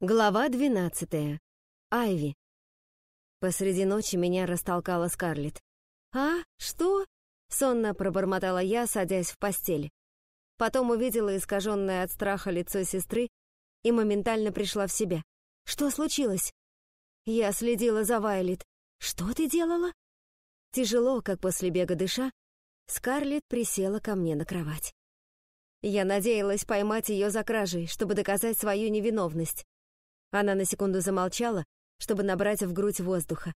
Глава двенадцатая. Айви. Посреди ночи меня растолкала Скарлетт. «А? Что?» — сонно пробормотала я, садясь в постель. Потом увидела искаженное от страха лицо сестры и моментально пришла в себя. «Что случилось?» Я следила за Вайлет. «Что ты делала?» Тяжело, как после бега дыша, Скарлетт присела ко мне на кровать. Я надеялась поймать ее за кражей, чтобы доказать свою невиновность. Она на секунду замолчала, чтобы набрать в грудь воздуха.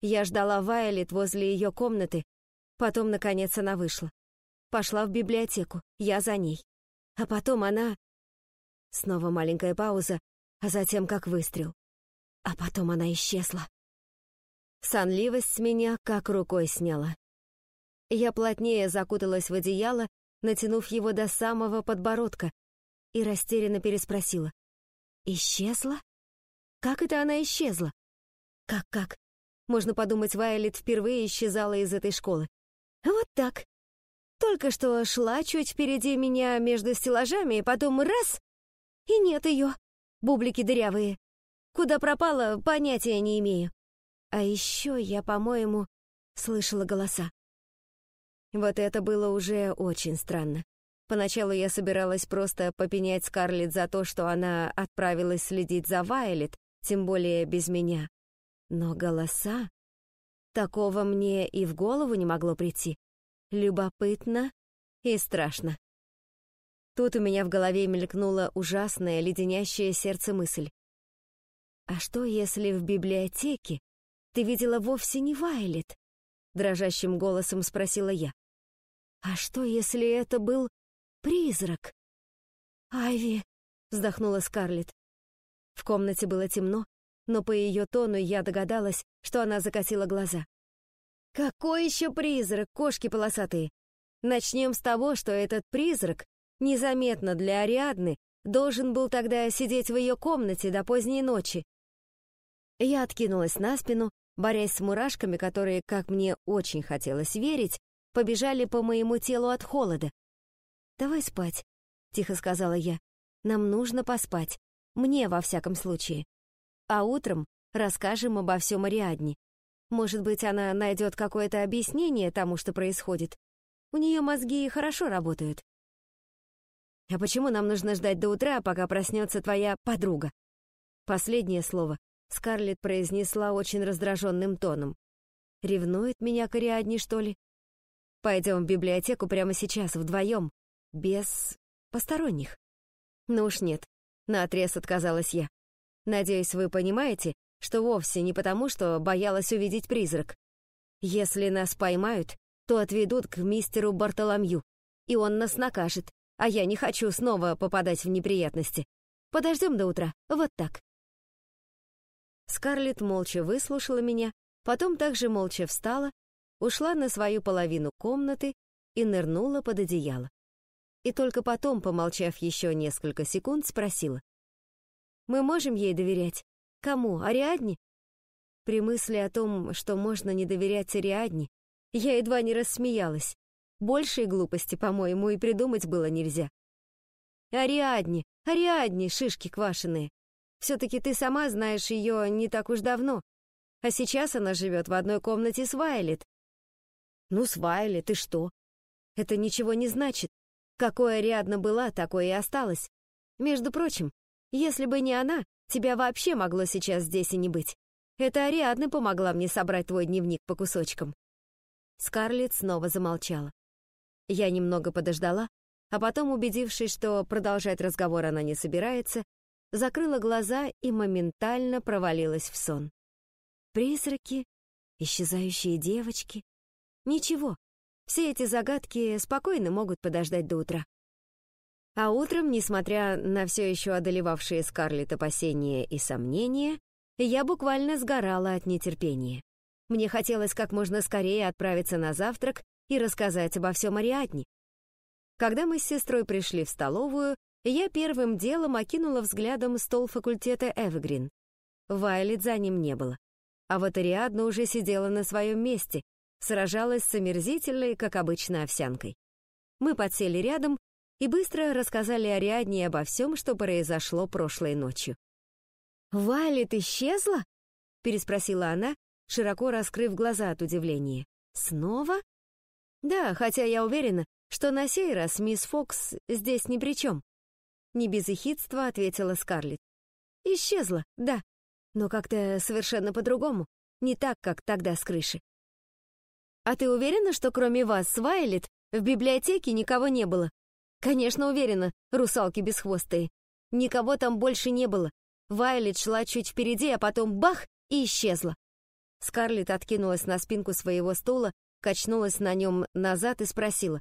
Я ждала Вайлет возле ее комнаты, потом, наконец, она вышла. Пошла в библиотеку, я за ней. А потом она... Снова маленькая пауза, а затем как выстрел. А потом она исчезла. Сонливость с меня как рукой сняла. Я плотнее закуталась в одеяло, натянув его до самого подбородка, и растерянно переспросила. Исчезла? Как это она исчезла? Как-как? Можно подумать, Вайолет впервые исчезала из этой школы. Вот так. Только что шла чуть впереди меня между стеллажами, потом раз — и нет ее. Бублики дырявые. Куда пропала, понятия не имею. А еще я, по-моему, слышала голоса. Вот это было уже очень странно. Поначалу я собиралась просто попенять Скарлетт за то, что она отправилась следить за Вайлет, тем более без меня. Но голоса... Такого мне и в голову не могло прийти. Любопытно и страшно. Тут у меня в голове мелькнула ужасная, леденящая сердце мысль. «А что, если в библиотеке ты видела вовсе не Вайлет?» Дрожащим голосом спросила я. «А что, если это был Призрак!» «Айви!» — вздохнула Скарлетт. В комнате было темно, но по ее тону я догадалась, что она закатила глаза. «Какой еще призрак, кошки полосатые? Начнем с того, что этот призрак, незаметно для Ариадны, должен был тогда сидеть в ее комнате до поздней ночи». Я откинулась на спину, борясь с мурашками, которые, как мне очень хотелось верить, побежали по моему телу от холода. «Давай спать», — тихо сказала я. «Нам нужно поспать. Мне, во всяком случае. А утром расскажем обо всем Ариадне. Может быть, она найдет какое-то объяснение тому, что происходит. У нее мозги хорошо работают». «А почему нам нужно ждать до утра, пока проснется твоя подруга?» Последнее слово Скарлетт произнесла очень раздраженным тоном. «Ревнует меня к Ариадне, что ли?» «Пойдем в библиотеку прямо сейчас, вдвоем без посторонних. Ну уж нет, наотрез отказалась я. Надеюсь, вы понимаете, что вовсе не потому, что боялась увидеть призрак. Если нас поймают, то отведут к мистеру Бартоломью, и он нас накажет, а я не хочу снова попадать в неприятности. Подождем до утра, вот так. Скарлетт молча выслушала меня, потом также молча встала, ушла на свою половину комнаты и нырнула под одеяло и только потом, помолчав еще несколько секунд, спросила. «Мы можем ей доверять? Кому? Ариадне?» При мысли о том, что можно не доверять Ариадне, я едва не рассмеялась. Большей глупости, по-моему, и придумать было нельзя. «Ариадне! Ариадне, шишки квашеные! Все-таки ты сама знаешь ее не так уж давно, а сейчас она живет в одной комнате с Вайлет». «Ну, с Вайлет, и что? Это ничего не значит. Какое рядно была, такое и осталось. Между прочим, если бы не она, тебя вообще могло сейчас здесь и не быть. Это Ариадна помогла мне собрать твой дневник по кусочкам». Скарлетт снова замолчала. Я немного подождала, а потом, убедившись, что продолжать разговор она не собирается, закрыла глаза и моментально провалилась в сон. Призраки, исчезающие девочки. Ничего, все эти загадки спокойно могут подождать до утра. А утром, несмотря на все еще одолевавшие Скарлетт опасения и сомнения, я буквально сгорала от нетерпения. Мне хотелось как можно скорее отправиться на завтрак и рассказать обо всем Ариадне. Когда мы с сестрой пришли в столовую, я первым делом окинула взглядом стол факультета Эвегрин. Вайлет за ним не было. А вот Ариадна уже сидела на своем месте, сражалась с омерзительной, как обычно, овсянкой. Мы подсели рядом и быстро рассказали Ариадне обо всем, что произошло прошлой ночью. «Вайлет исчезла?» — переспросила она, широко раскрыв глаза от удивления. «Снова?» «Да, хотя я уверена, что на сей раз мисс Фокс здесь ни при чем». Не без эхидства ответила Скарлетт. «Исчезла, да, но как-то совершенно по-другому, не так, как тогда с крыши». «А ты уверена, что кроме вас с Вайлет в библиотеке никого не было?» «Конечно, уверена, русалки бесхвостые. Никого там больше не было. Вайлет шла чуть впереди, а потом бах и исчезла. Скарлетт откинулась на спинку своего стула, качнулась на нем назад и спросила.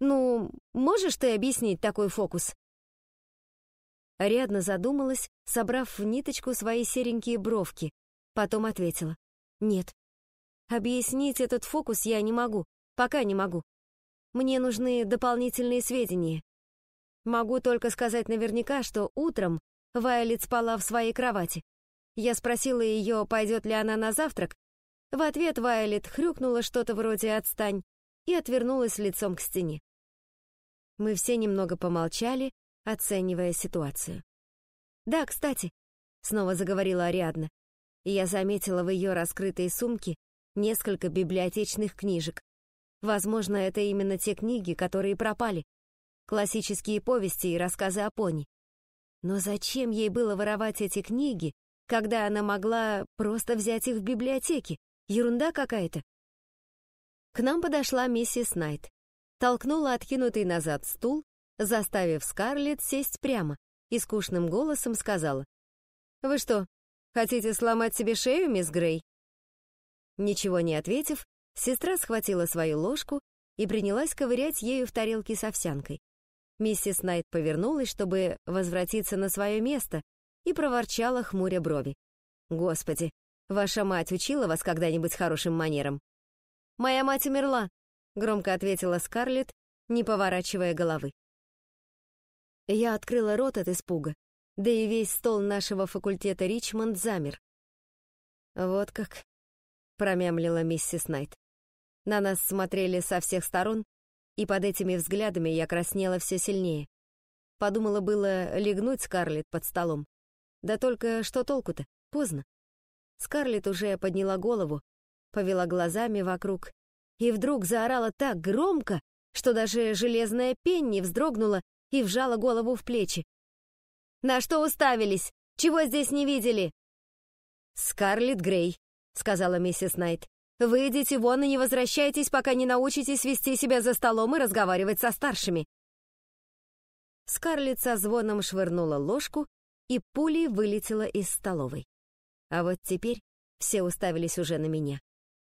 «Ну, можешь ты объяснить такой фокус?» Ариадна задумалась, собрав в ниточку свои серенькие бровки, потом ответила. «Нет. Объяснить этот фокус я не могу, пока не могу. Мне нужны дополнительные сведения. Могу только сказать наверняка, что утром Вайлет спала в своей кровати. Я спросила ее, пойдет ли она на завтрак. В ответ Вайлет хрюкнула что-то вроде «отстань» и отвернулась лицом к стене. Мы все немного помолчали, оценивая ситуацию. «Да, кстати», — снова заговорила Ариадна, я заметила в ее раскрытой сумке несколько библиотечных книжек. Возможно, это именно те книги, которые пропали. Классические повести и рассказы о пони. Но зачем ей было воровать эти книги, когда она могла просто взять их в библиотеке? Ерунда какая-то. К нам подошла миссис Найт. Толкнула откинутый назад стул, заставив Скарлетт сесть прямо, и скучным голосом сказала. «Вы что, хотите сломать себе шею, мисс Грей?» Ничего не ответив, сестра схватила свою ложку и принялась ковырять ею в тарелке с овсянкой. Миссис Найт повернулась, чтобы возвратиться на свое место, и проворчала, хмуря брови. «Господи, ваша мать учила вас когда-нибудь хорошим манерам?» «Моя мать умерла», — громко ответила Скарлетт, не поворачивая головы. Я открыла рот от испуга, да и весь стол нашего факультета Ричмонд замер. «Вот как», — промямлила миссис Найт. На нас смотрели со всех сторон, и под этими взглядами я краснела все сильнее. Подумала было легнуть Скарлетт под столом. Да только что толку-то? Поздно. Скарлетт уже подняла голову, повела глазами вокруг и вдруг заорала так громко, что даже железная пенни вздрогнула и вжала голову в плечи. «На что уставились? Чего здесь не видели?» «Скарлетт Грей», — сказала миссис Найт. Выйдите вон и не возвращайтесь, пока не научитесь вести себя за столом и разговаривать со старшими. Скарлетт со звоном швырнула ложку и пулей вылетела из столовой. А вот теперь все уставились уже на меня.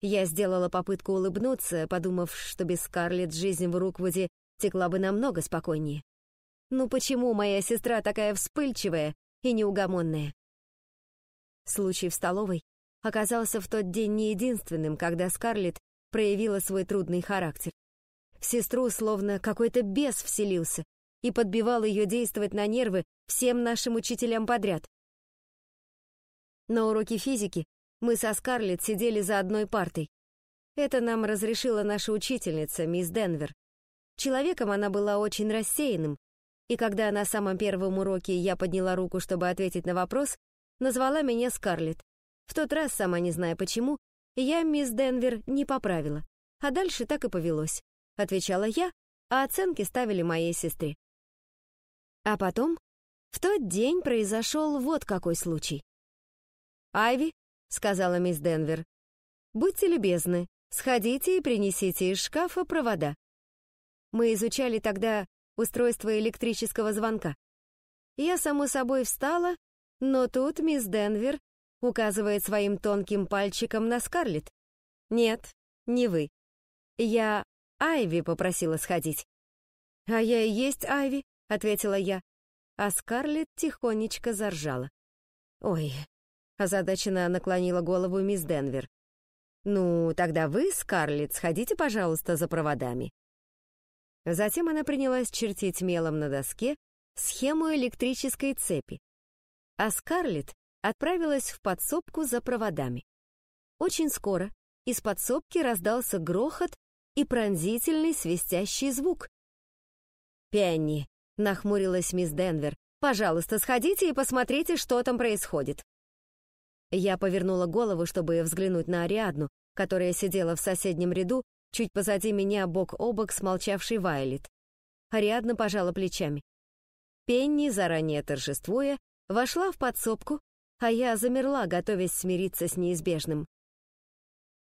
Я сделала попытку улыбнуться, подумав, что без Скарлетт жизнь в Руквуде текла бы намного спокойнее. Ну почему моя сестра такая вспыльчивая и неугомонная? Случай в столовой оказался в тот день не единственным, когда Скарлетт проявила свой трудный характер. В сестру словно какой-то бес вселился и подбивал ее действовать на нервы всем нашим учителям подряд. На уроке физики мы со Скарлетт сидели за одной партой. Это нам разрешила наша учительница, мисс Денвер. Человеком она была очень рассеянным, и когда на самом первом уроке я подняла руку, чтобы ответить на вопрос, назвала меня Скарлетт. В тот раз, сама не зная почему, я мисс Денвер не поправила. А дальше так и повелось. Отвечала я, а оценки ставили моей сестре. А потом, в тот день произошел вот какой случай. «Айви», — сказала мисс Денвер, — «будьте любезны, сходите и принесите из шкафа провода». Мы изучали тогда устройство электрического звонка. Я, само собой, встала, но тут мисс Денвер указывает своим тонким пальчиком на Скарлетт. «Нет, не вы. Я Айви попросила сходить». «А я и есть Айви», — ответила я. А Скарлетт тихонечко заржала. «Ой», — озадаченно наклонила голову мисс Денвер. «Ну, тогда вы, Скарлетт, сходите, пожалуйста, за проводами». Затем она принялась чертить мелом на доске схему электрической цепи. А Скарлетт отправилась в подсобку за проводами. Очень скоро из подсобки раздался грохот и пронзительный свистящий звук. «Пенни», — нахмурилась мисс Денвер, Пожалуйста, сходите и посмотрите, что там происходит». Я повернула голову, чтобы взглянуть на Ариадну, которая сидела в соседнем ряду, чуть позади меня бок о бок с молчавшей Вайлет. Ариадна пожала плечами. Пенни, заранее торжествуя, вошла в подсобку, а я замерла, готовясь смириться с неизбежным.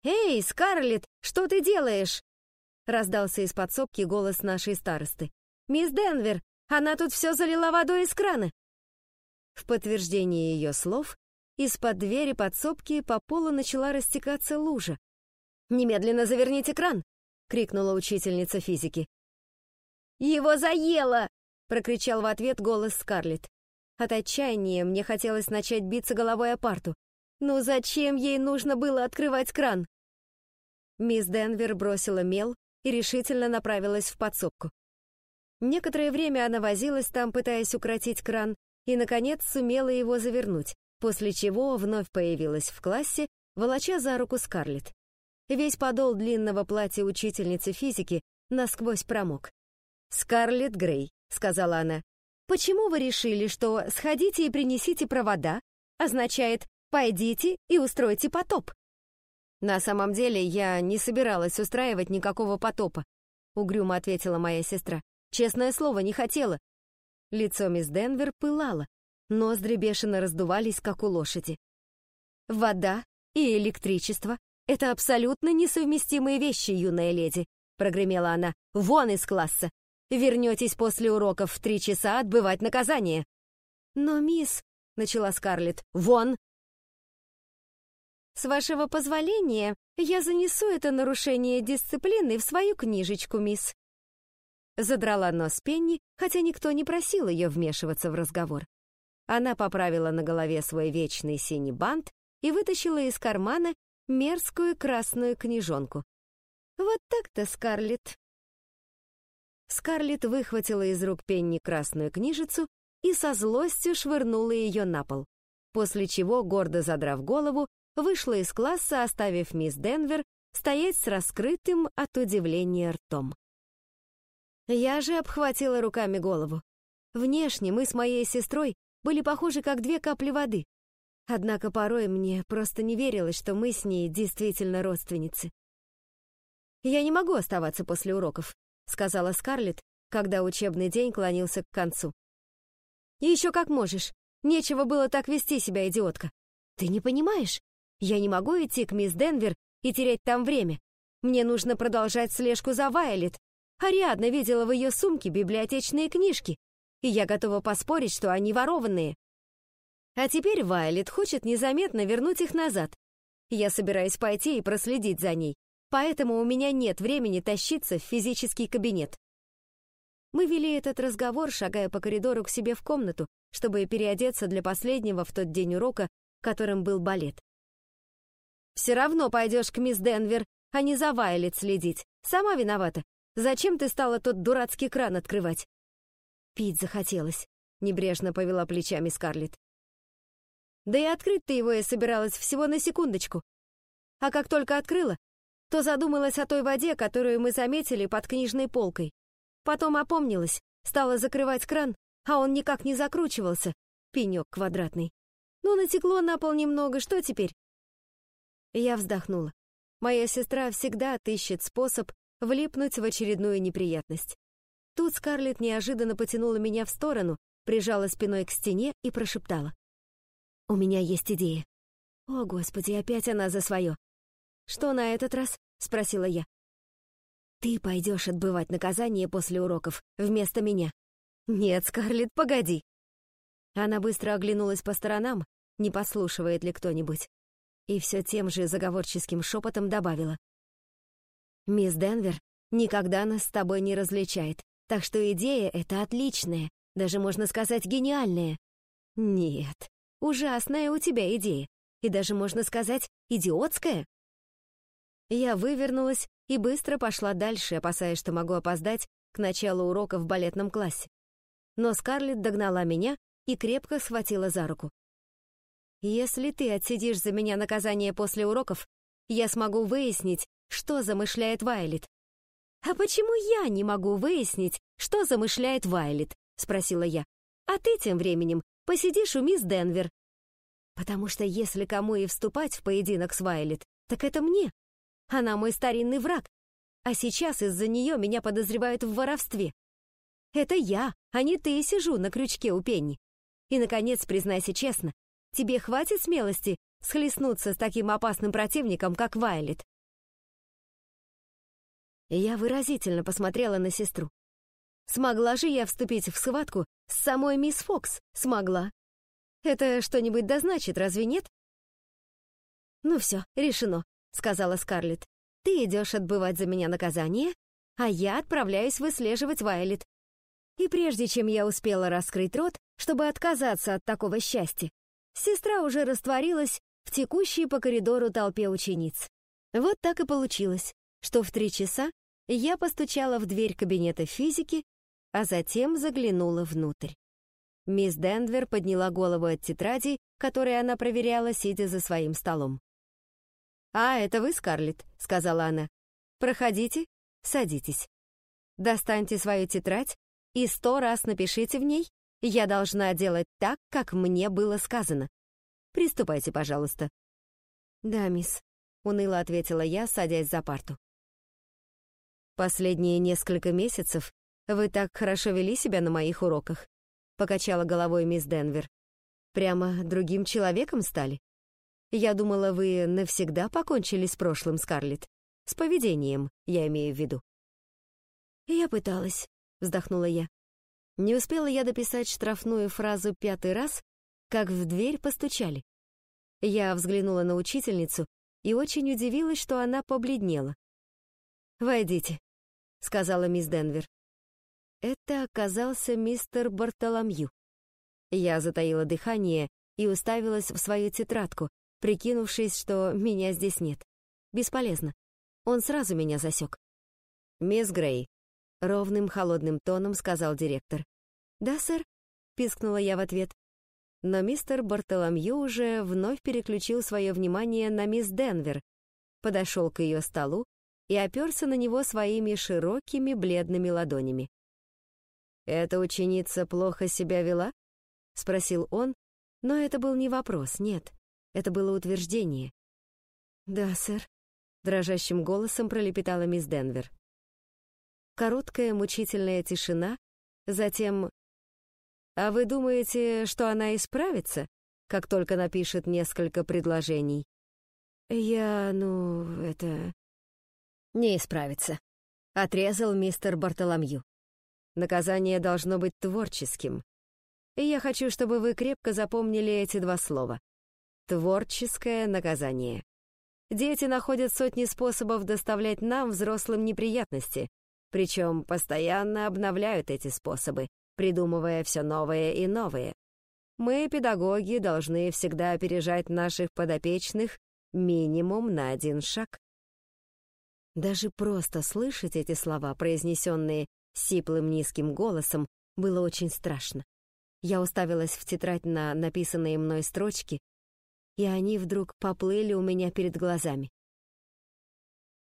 «Эй, Скарлетт, что ты делаешь?» Раздался из подсобки голос нашей старосты. «Мисс Денвер, она тут все залила водой из крана!» В подтверждение ее слов из-под двери подсобки по полу начала растекаться лужа. «Немедленно заверните кран!» — крикнула учительница физики. «Его заело!» — прокричал в ответ голос Скарлетт. От отчаяния мне хотелось начать биться головой о парту. Но зачем ей нужно было открывать кран? Мисс Денвер бросила мел и решительно направилась в подсобку. Некоторое время она возилась там, пытаясь укротить кран, и, наконец, сумела его завернуть, после чего вновь появилась в классе, волоча за руку Скарлетт. Весь подол длинного платья учительницы физики насквозь промок. «Скарлетт Грей», — сказала она, — «почему вы решили, что «сходите и принесите провода» означает «пойдите и устройте потоп»?» «На самом деле я не собиралась устраивать никакого потопа», — угрюмо ответила моя сестра. «Честное слово, не хотела». Лицо мисс Денвер пылало, ноздри бешено раздувались, как у лошади. «Вода и электричество — это абсолютно несовместимые вещи, юная леди», — прогремела она. «Вон из класса! Вернетесь после уроков в три часа отбывать наказание». «Но, мисс...» — начала Скарлетт. «Вон!» «С вашего позволения, я занесу это нарушение дисциплины в свою книжечку, мисс». Задрала нос Пенни, хотя никто не просил ее вмешиваться в разговор. Она поправила на голове свой вечный синий бант и вытащила из кармана мерзкую красную книжонку. «Вот так-то, Скарлетт!» Скарлетт выхватила из рук Пенни красную книжицу и со злостью швырнула ее на пол, после чего, гордо задрав голову, вышла из класса, оставив мисс Денвер стоять с раскрытым от удивления ртом. Я же обхватила руками голову. Внешне мы с моей сестрой были похожи как две капли воды. Однако порой мне просто не верилось, что мы с ней действительно родственницы. «Я не могу оставаться после уроков», — сказала Скарлетт, когда учебный день клонился к концу. «Еще как можешь. Нечего было так вести себя, идиотка. Ты не понимаешь? Я не могу идти к мисс Денвер и терять там время. Мне нужно продолжать слежку за Вайлет. Ариадна видела в ее сумке библиотечные книжки, и я готова поспорить, что они ворованные. А теперь Вайлет хочет незаметно вернуть их назад. Я собираюсь пойти и проследить за ней, поэтому у меня нет времени тащиться в физический кабинет. Мы вели этот разговор, шагая по коридору к себе в комнату, чтобы переодеться для последнего в тот день урока, которым был балет. Все равно пойдешь к мисс Денвер, а не за Вайлет следить. Сама виновата. Зачем ты стала тот дурацкий кран открывать? Пить захотелось. Небрежно повела плечами Скарлетт. Да и открыть-то его я собиралась всего на секундочку. А как только открыла, то задумалась о той воде, которую мы заметили под книжной полкой. Потом опомнилась, стала закрывать кран, а он никак не закручивался, пенек квадратный. Ну, натекло на пол немного, что теперь? Я вздохнула. Моя сестра всегда отыщет способ влипнуть в очередную неприятность. Тут Скарлетт неожиданно потянула меня в сторону, прижала спиной к стене и прошептала. «У меня есть идея». «О, Господи, опять она за свое!» «Что на этот раз?» — спросила я. «Ты пойдешь отбывать наказание после уроков вместо меня». «Нет, Скарлетт, погоди!» Она быстро оглянулась по сторонам, не послушивает ли кто-нибудь и все тем же заговорческим шепотом добавила. «Мисс Денвер никогда нас с тобой не различает, так что идея эта отличная, даже, можно сказать, гениальная». «Нет, ужасная у тебя идея, и даже, можно сказать, идиотская». Я вывернулась и быстро пошла дальше, опасаясь, что могу опоздать к началу урока в балетном классе. Но Скарлетт догнала меня и крепко схватила за руку. Если ты отсидишь за меня наказание после уроков, я смогу выяснить, что замышляет Вайлет. А почему я не могу выяснить, что замышляет Вайлет? спросила я. А ты тем временем посидишь у мисс Денвер. Потому что если кому и вступать в поединок с Вайлет, так это мне. Она мой старинный враг. А сейчас из-за нее меня подозревают в воровстве. Это я, а не ты, сижу на крючке у Пенни. И, наконец, признайся честно, тебе хватит смелости схлестнуться с таким опасным противником, как Вайлет?» Я выразительно посмотрела на сестру. Смогла же я вступить в схватку с самой мисс Фокс? Смогла. Это что-нибудь дозначит, разве нет? «Ну все, решено», — сказала Скарлетт. «Ты идешь отбывать за меня наказание, а я отправляюсь выслеживать Вайлет. И прежде чем я успела раскрыть рот, чтобы отказаться от такого счастья, сестра уже растворилась в текущей по коридору толпе учениц. Вот так и получилось, что в три часа я постучала в дверь кабинета физики, а затем заглянула внутрь. Мисс Денвер подняла голову от тетради, которые она проверяла, сидя за своим столом. «А, это вы, Скарлетт», — сказала она. «Проходите, садитесь. Достаньте свою тетрадь и сто раз напишите в ней «Я должна делать так, как мне было сказано». Приступайте, пожалуйста». «Да, мисс», — уныло ответила я, садясь за парту. «Последние несколько месяцев вы так хорошо вели себя на моих уроках», — покачала головой мисс Денвер. «Прямо другим человеком стали? Я думала, вы навсегда покончили с прошлым, Скарлетт. С поведением, я имею в виду». «Я пыталась», — вздохнула я. Не успела я дописать штрафную фразу пятый раз, как в дверь постучали. Я взглянула на учительницу и очень удивилась, что она побледнела. «Войдите», — сказала мисс Денвер. Это оказался мистер Бартоломью. Я затаила дыхание и уставилась в свою тетрадку, прикинувшись, что меня здесь нет. Бесполезно. Он сразу меня засек. «Мисс Грей», — ровным холодным тоном сказал директор. «Да, сэр», — пискнула я в ответ. Но мистер Бартоломью уже вновь переключил свое внимание на мисс Денвер, подошел к ее столу и оперся на него своими широкими бледными ладонями. «Эта ученица плохо себя вела?» — спросил он, но это был не вопрос, нет, это было утверждение. «Да, сэр», — дрожащим голосом пролепетала мисс Денвер. Короткая мучительная тишина, затем «А вы думаете, что она исправится, как только напишет несколько предложений?» «Я, ну, это...» «Не исправится», — отрезал мистер Бартоломью. «Наказание должно быть творческим. И я хочу, чтобы вы крепко запомнили эти два слова. Творческое наказание. Дети находят сотни способов доставлять нам, взрослым, неприятности, причем постоянно обновляют эти способы, придумывая все новое и новое. Мы, педагоги, должны всегда опережать наших подопечных минимум на один шаг. Даже просто слышать эти слова, произнесенные сиплым низким голосом, было очень страшно. Я уставилась в тетрадь на написанные мной строчки, и они вдруг поплыли у меня перед глазами.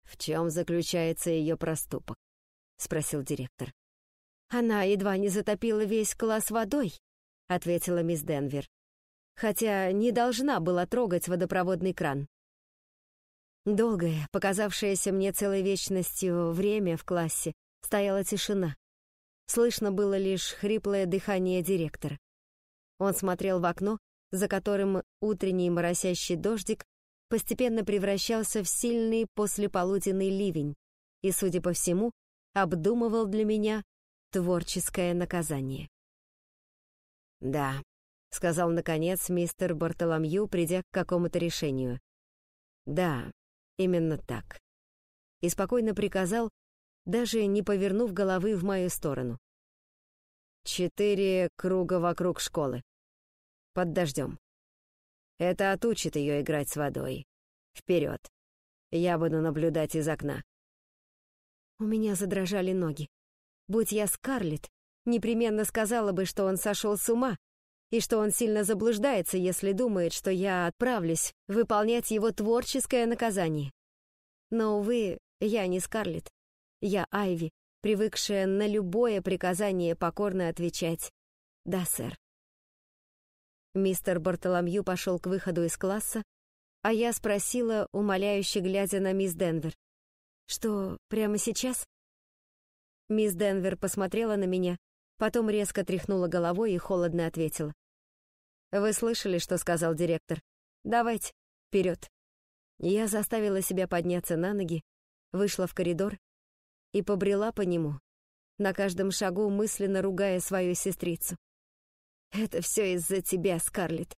В чем заключается ее проступок? — спросил директор. «Она едва не затопила весь класс водой», — ответила мисс Денвер. «Хотя не должна была трогать водопроводный кран». Долгое, показавшееся мне целой вечностью время в классе, стояла тишина. Слышно было лишь хриплое дыхание директора. Он смотрел в окно, за которым утренний моросящий дождик постепенно превращался в сильный послеполуденный ливень, и, судя по всему, обдумывал для меня творческое наказание. «Да», — сказал наконец мистер Бартоломью, придя к какому-то решению. «Да, именно так». И спокойно приказал, даже не повернув головы в мою сторону. «Четыре круга вокруг школы. Под дождем. Это отучит ее играть с водой. Вперед. Я буду наблюдать из окна. У меня задрожали ноги. Будь я Скарлетт, непременно сказала бы, что он сошел с ума, и что он сильно заблуждается, если думает, что я отправлюсь выполнять его творческое наказание. Но, увы, я не Скарлетт. Я Айви, привыкшая на любое приказание покорно отвечать Да, сэр. Мистер Бартоломью пошел к выходу из класса, а я спросила, умоляюще глядя на мисс Денвер. «Что, прямо сейчас?» Мисс Денвер посмотрела на меня, потом резко тряхнула головой и холодно ответила. «Вы слышали, что сказал директор? Давайте, вперед!» Я заставила себя подняться на ноги, вышла в коридор и побрела по нему, на каждом шагу мысленно ругая свою сестрицу. «Это все из-за тебя, Скарлетт.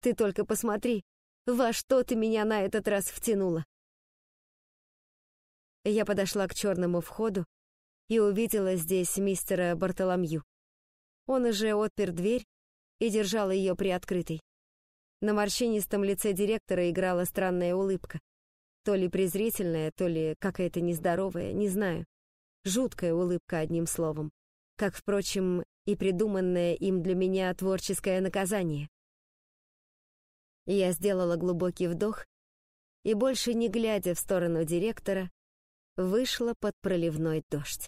Ты только посмотри, во что ты меня на этот раз втянула!» Я подошла к черному входу и увидела здесь мистера Бартоломью. Он уже отпер дверь и держал ее приоткрытой. На морщинистом лице директора играла странная улыбка. То ли презрительная, то ли какая-то нездоровая, не знаю. Жуткая улыбка, одним словом. Как, впрочем, и придуманное им для меня творческое наказание. Я сделала глубокий вдох и, больше не глядя в сторону директора, вышла под проливной дождь.